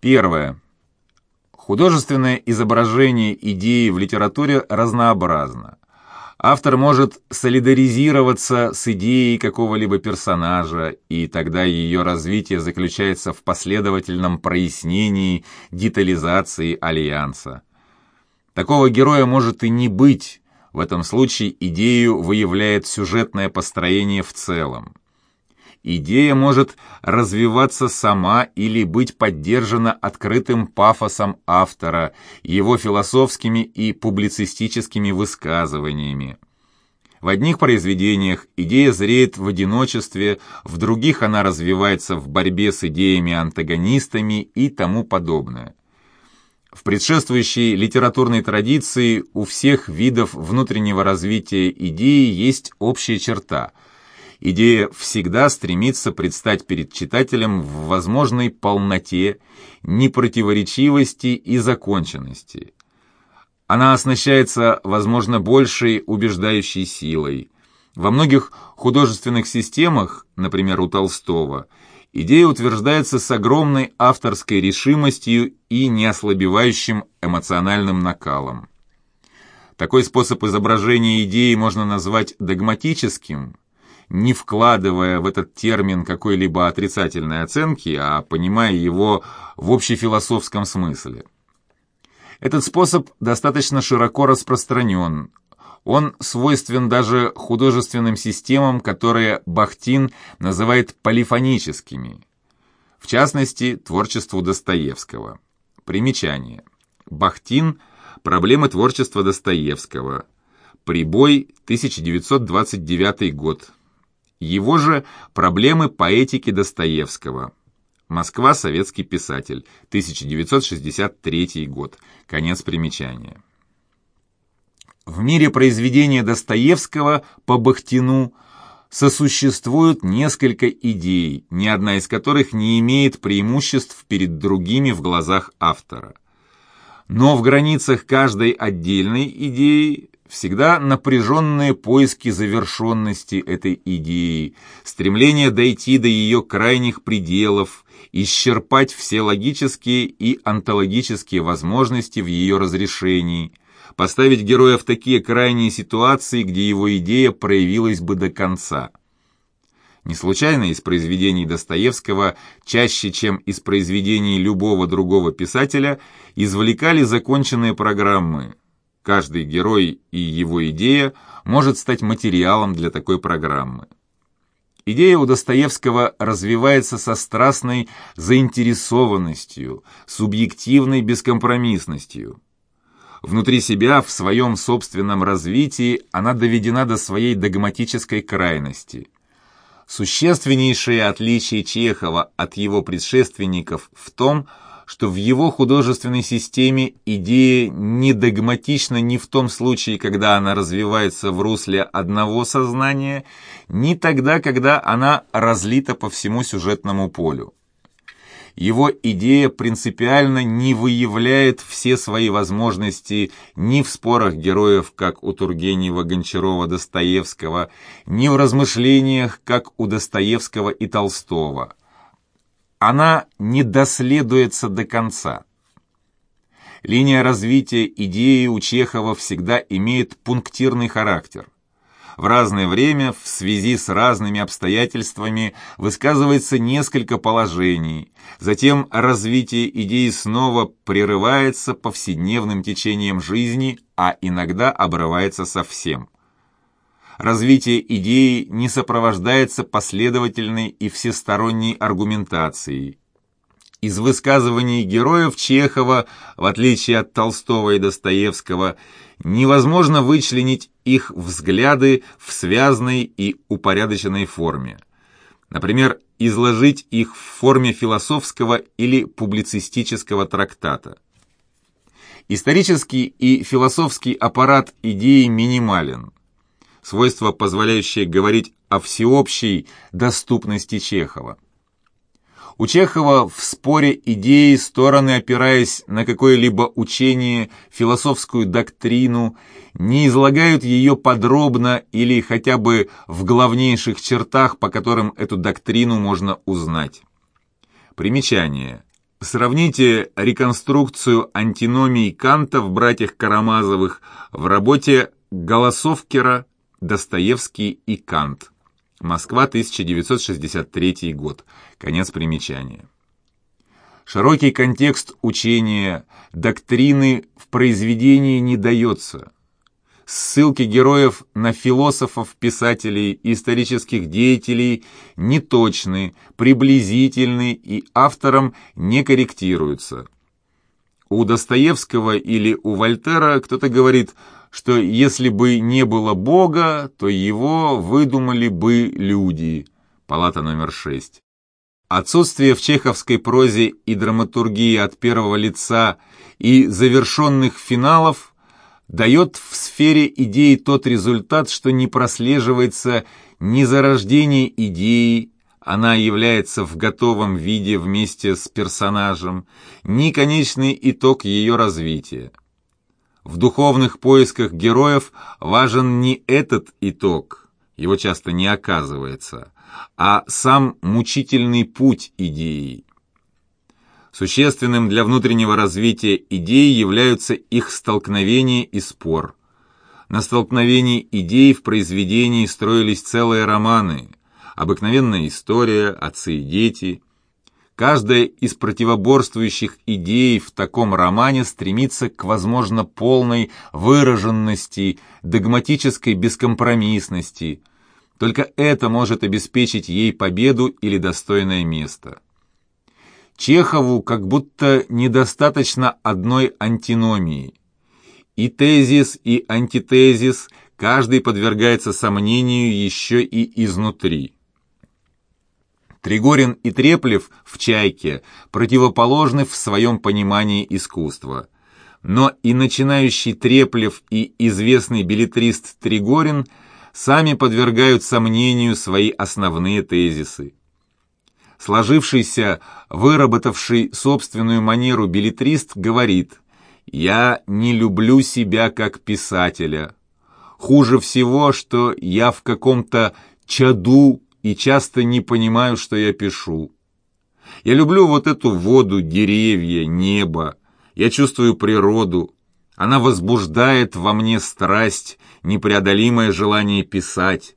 Первое. Художественное изображение идеи в литературе разнообразно. Автор может солидаризироваться с идеей какого-либо персонажа, и тогда ее развитие заключается в последовательном прояснении, детализации альянса. Такого героя может и не быть, в этом случае идею выявляет сюжетное построение в целом. Идея может развиваться сама или быть поддержана открытым пафосом автора, его философскими и публицистическими высказываниями. В одних произведениях идея зреет в одиночестве, в других она развивается в борьбе с идеями-антагонистами и тому подобное. В предшествующей литературной традиции у всех видов внутреннего развития идеи есть общая черта – Идея всегда стремится предстать перед читателем в возможной полноте, непротиворечивости и законченности. Она оснащается, возможно, большей убеждающей силой. Во многих художественных системах, например, у Толстого, идея утверждается с огромной авторской решимостью и неослабевающим эмоциональным накалом. Такой способ изображения идеи можно назвать догматическим – не вкладывая в этот термин какой-либо отрицательной оценки, а понимая его в общефилософском смысле. Этот способ достаточно широко распространен. Он свойствен даже художественным системам, которые Бахтин называет полифоническими. В частности, творчеству Достоевского. Примечание. Бахтин «Проблемы творчества Достоевского». Прибой, 1929 год. Его же «Проблемы поэтики Достоевского». Москва, советский писатель, 1963 год. Конец примечания. В мире произведения Достоевского по Бахтину сосуществуют несколько идей, ни одна из которых не имеет преимуществ перед другими в глазах автора. Но в границах каждой отдельной идеи Всегда напряженные поиски завершенности этой идеи, стремление дойти до ее крайних пределов, исчерпать все логические и онтологические возможности в ее разрешении, поставить героя в такие крайние ситуации, где его идея проявилась бы до конца. Не случайно из произведений Достоевского, чаще, чем из произведений любого другого писателя, извлекали законченные программы, Каждый герой и его идея может стать материалом для такой программы. Идея у Достоевского развивается со страстной заинтересованностью, субъективной бескомпромиссностью. Внутри себя, в своем собственном развитии, она доведена до своей догматической крайности. Существеннейшее отличие Чехова от его предшественников в том, что что в его художественной системе идея не догматична ни в том случае, когда она развивается в русле одного сознания, ни тогда, когда она разлита по всему сюжетному полю. Его идея принципиально не выявляет все свои возможности ни в спорах героев, как у Тургенева, Гончарова, Достоевского, ни в размышлениях, как у Достоевского и Толстого – она не доследуется до конца. Линия развития идеи у Чехова всегда имеет пунктирный характер. В разное время, в связи с разными обстоятельствами, высказывается несколько положений, затем развитие идеи снова прерывается повседневным течением жизни, а иногда обрывается совсем развитие идеи не сопровождается последовательной и всесторонней аргументацией. Из высказываний героев Чехова, в отличие от Толстого и Достоевского, невозможно вычленить их взгляды в связной и упорядоченной форме. Например, изложить их в форме философского или публицистического трактата. Исторический и философский аппарат идеи минимален свойство, позволяющее говорить о всеобщей доступности Чехова. У Чехова в споре идеи стороны, опираясь на какое-либо учение, философскую доктрину, не излагают ее подробно или хотя бы в главнейших чертах, по которым эту доктрину можно узнать. Примечание. Сравните реконструкцию антиномий Канта в «Братьях Карамазовых» в работе Голосовкера «Достоевский и Кант». Москва, 1963 год. Конец примечания. Широкий контекст учения, доктрины в произведении не дается. Ссылки героев на философов, писателей, исторических деятелей неточны, приблизительны и автором не корректируются. У Достоевского или у Вольтера кто-то говорит, что если бы не было Бога, то его выдумали бы люди. Палата номер 6. Отсутствие в чеховской прозе и драматургии от первого лица и завершенных финалов дает в сфере идеи тот результат, что не прослеживается ни зарождение идеи, она является в готовом виде вместе с персонажем, ни конечный итог ее развития. В духовных поисках героев важен не этот итог, его часто не оказывается, а сам мучительный путь идеи. Существенным для внутреннего развития идеи являются их столкновение и спор. На столкновении идей в произведении строились целые романы, обыкновенная история, отцы и дети. Каждая из противоборствующих идей в таком романе стремится к, возможно, полной выраженности, догматической бескомпромиссности, только это может обеспечить ей победу или достойное место. Чехову как будто недостаточно одной антиномии. И тезис, и антитезис каждый подвергается сомнению еще и изнутри. Тригорин и Треплев в «Чайке» противоположны в своем понимании искусства. Но и начинающий Треплев и известный билетрист Тригорин – сами подвергают сомнению свои основные тезисы. Сложившийся, выработавший собственную манеру билетрист говорит «Я не люблю себя как писателя. Хуже всего, что я в каком-то чаду и часто не понимаю, что я пишу. Я люблю вот эту воду, деревья, небо. Я чувствую природу, она возбуждает во мне страсть, непреодолимое желание писать.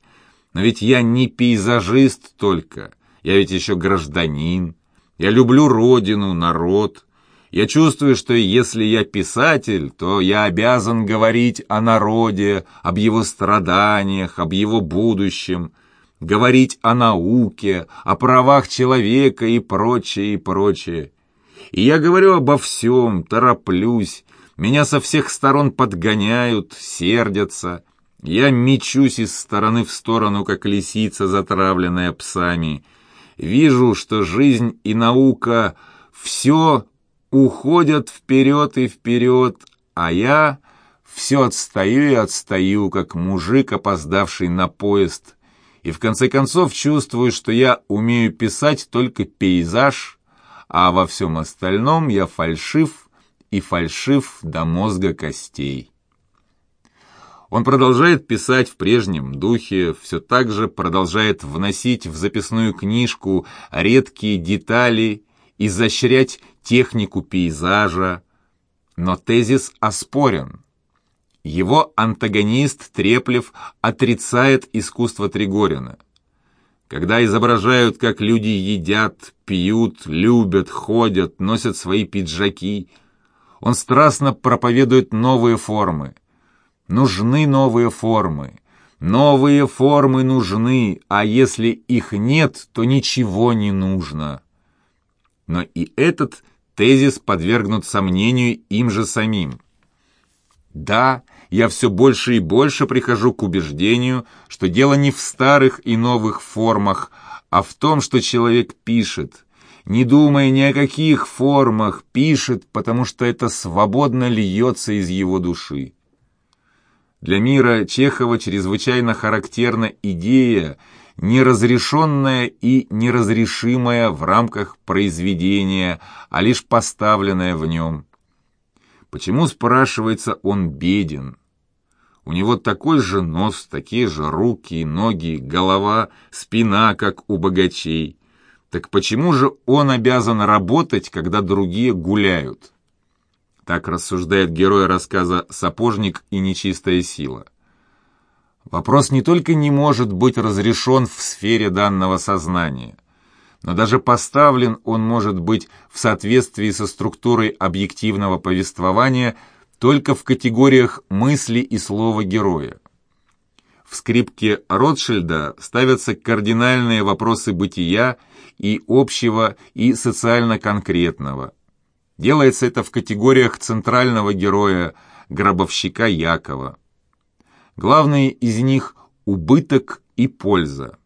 Но ведь я не пейзажист только, я ведь еще гражданин. Я люблю родину, народ. Я чувствую, что если я писатель, то я обязан говорить о народе, об его страданиях, об его будущем, говорить о науке, о правах человека и прочее, и прочее. И я говорю обо всем, тороплюсь, меня со всех сторон подгоняют, сердятся. Я мечусь из стороны в сторону, как лисица, затравленная псами. Вижу, что жизнь и наука все уходят вперед и вперед, а я все отстаю и отстаю, как мужик, опоздавший на поезд. И в конце концов чувствую, что я умею писать только пейзаж, а во всем остальном я фальшив и фальшив до мозга костей. Он продолжает писать в прежнем духе, все так же продолжает вносить в записную книжку редкие детали, изощрять технику пейзажа, но тезис оспорен. Его антагонист Треплев отрицает искусство Тригорина. Когда изображают, как люди едят, пьют, любят, ходят, носят свои пиджаки – он страстно проповедует новые формы. Нужны новые формы. Новые формы нужны, а если их нет, то ничего не нужно. Но и этот тезис подвергнут сомнению им же самим. Да, я все больше и больше прихожу к убеждению, что дело не в старых и новых формах, а в том, что человек пишет, не думая ни о каких формах, пишет, потому что это свободно льется из его души. Для мира Чехова чрезвычайно характерна идея, неразрешенная и неразрешимая в рамках произведения, а лишь поставленная в нем. Почему, спрашивается, он беден? У него такой же нос, такие же руки, ноги, голова, спина, как у богачей Так почему же он обязан работать, когда другие гуляют? Так рассуждает герой рассказа «Сапожник и нечистая сила». Вопрос не только не может быть разрешен в сфере данного сознания, но даже поставлен он может быть в соответствии со структурой объективного повествования только в категориях мысли и слова героя. В скрипке Ротшильда ставятся кардинальные вопросы бытия и общего, и социально-конкретного. Делается это в категориях центрального героя, гробовщика Якова. Главные из них – убыток и польза.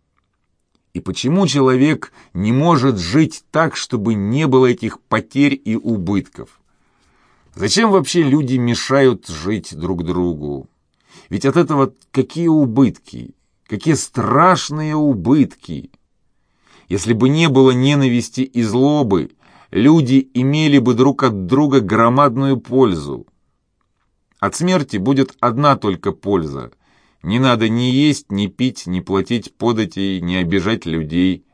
И почему человек не может жить так, чтобы не было этих потерь и убытков? Зачем вообще люди мешают жить друг другу? Ведь от этого какие убытки, какие страшные убытки! Если бы не было ненависти и злобы, люди имели бы друг от друга громадную пользу. От смерти будет одна только польза. Не надо ни есть, ни пить, ни платить податей, ни обижать людей.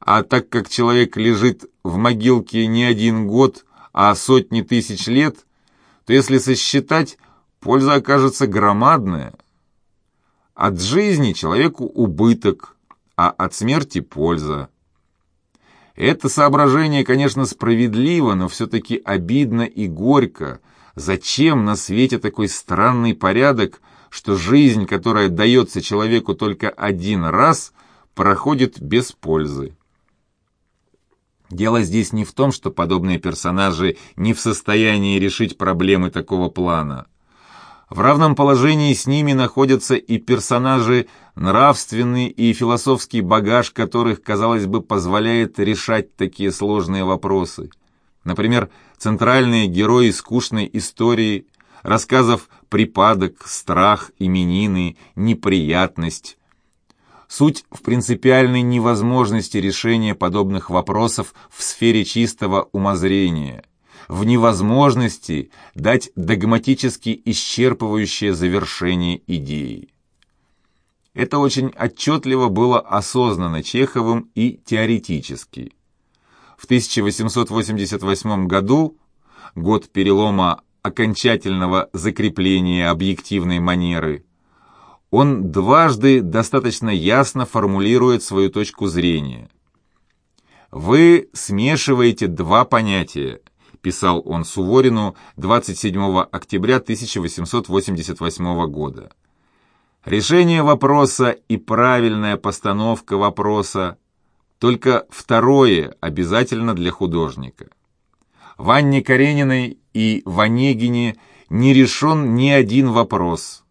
А так как человек лежит в могилке не один год, а сотни тысяч лет, то если сосчитать, польза окажется громадная. От жизни человеку убыток, а от смерти польза. Это соображение, конечно, справедливо, но все-таки обидно и горько. Зачем на свете такой странный порядок, что жизнь, которая дается человеку только один раз, проходит без пользы? Дело здесь не в том, что подобные персонажи не в состоянии решить проблемы такого плана. В равном положении с ними находятся и персонажи, нравственный и философский багаж которых, казалось бы, позволяет решать такие сложные вопросы. Например, центральные герои скучной истории, рассказов «Припадок», «Страх», «Именины», «Неприятность». Суть в принципиальной невозможности решения подобных вопросов в сфере чистого умозрения – в невозможности дать догматически исчерпывающее завершение идеи. Это очень отчетливо было осознано Чеховым и теоретически. В 1888 году, год перелома окончательного закрепления объективной манеры, он дважды достаточно ясно формулирует свою точку зрения. Вы смешиваете два понятия писал он Суворину 27 октября 1888 года. Решение вопроса и правильная постановка вопроса только второе обязательно для художника. В Анне Карениной и в Онегине не решен ни один вопрос,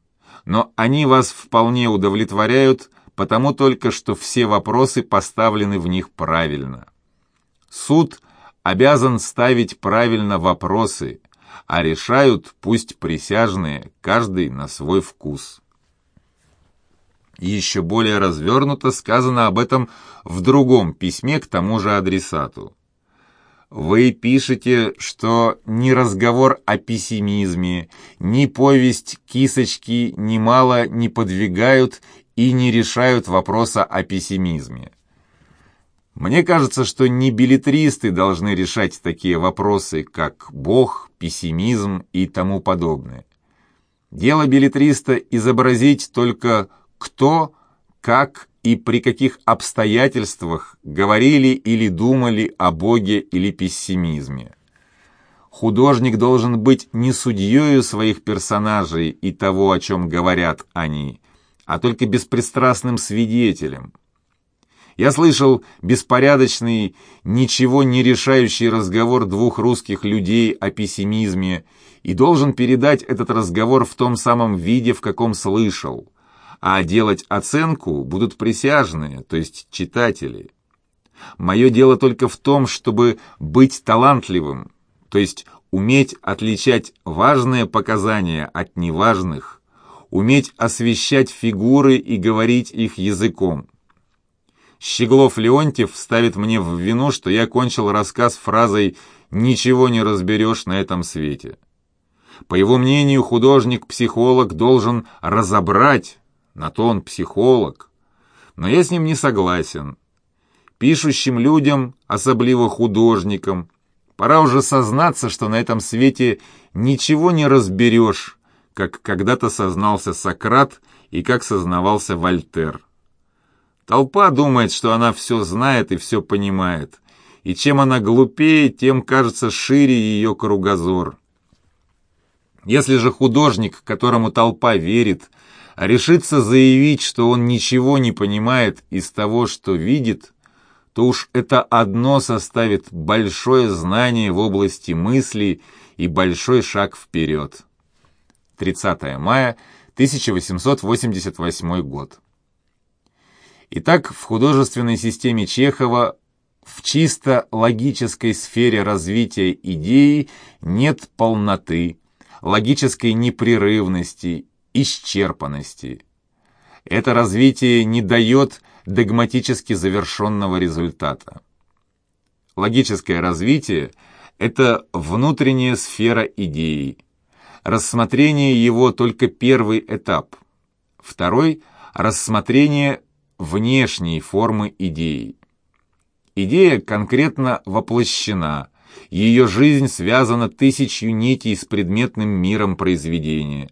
но они вас вполне удовлетворяют, потому только что все вопросы поставлены в них правильно. Суд обязан ставить правильно вопросы, а решают пусть присяжные, каждый на свой вкус. еще более развернуто сказано об этом в другом письме к тому же адресату. Вы пишете, что ни разговор о пессимизме, ни повесть кисочки немало не подвигают и не решают вопроса о пессимизме. Мне кажется, что не билетристы должны решать такие вопросы, как Бог, пессимизм и тому подобное. Дело билетриста изобразить только кто, как и при каких обстоятельствах говорили или думали о Боге или пессимизме. Художник должен быть не судьею своих персонажей и того, о чем говорят они, а только беспристрастным свидетелем – я слышал беспорядочный, ничего не решающий разговор двух русских людей о пессимизме и должен передать этот разговор в том самом виде, в каком слышал. А делать оценку будут присяжные, то есть читатели. Мое дело только в том, чтобы быть талантливым, то есть уметь отличать важные показания от неважных, уметь освещать фигуры и говорить их языком. Щеглов-Леонтьев ставит мне в вину, что я кончил рассказ фразой «ничего не разберешь на этом свете». По его мнению, художник-психолог должен разобрать, на то он психолог. Но я с ним не согласен. пишущим людям, особливо художникам, пора уже сознаться, что на этом свете ничего не разберешь, как когда-то сознался Сократ и как сознавался Вольтер. Толпа думает, что она все знает и все понимает, и чем она глупее, тем, кажется, шире ее кругозор. Если же художник, которому толпа верит, решится заявить, что он ничего не понимает из того, что видит, то уж это одно составит большое знание в области мысли и большой шаг вперед. 30 мая 1888 год. Итак, в художественной системе Чехова в чисто логической сфере развития идеи нет полноты, логической непрерывности, исчерпанности. Это развитие не дает догматически завершенного результата. Логическое развитие – это внутренняя сфера идеи. Рассмотрение его только первый этап. Второй – рассмотрение внешней формы идеи. Идея конкретно воплощена, ее жизнь связана тысячью нитей с предметным миром произведения.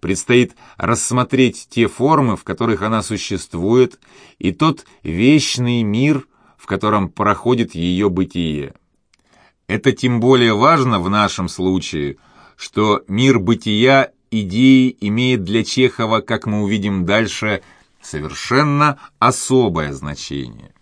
Предстоит рассмотреть те формы, в которых она существует, и тот вечный мир, в котором проходит ее бытие. Это тем более важно в нашем случае, что мир бытия идеи имеет для Чехова, как мы увидим дальше, совершенно особое значение.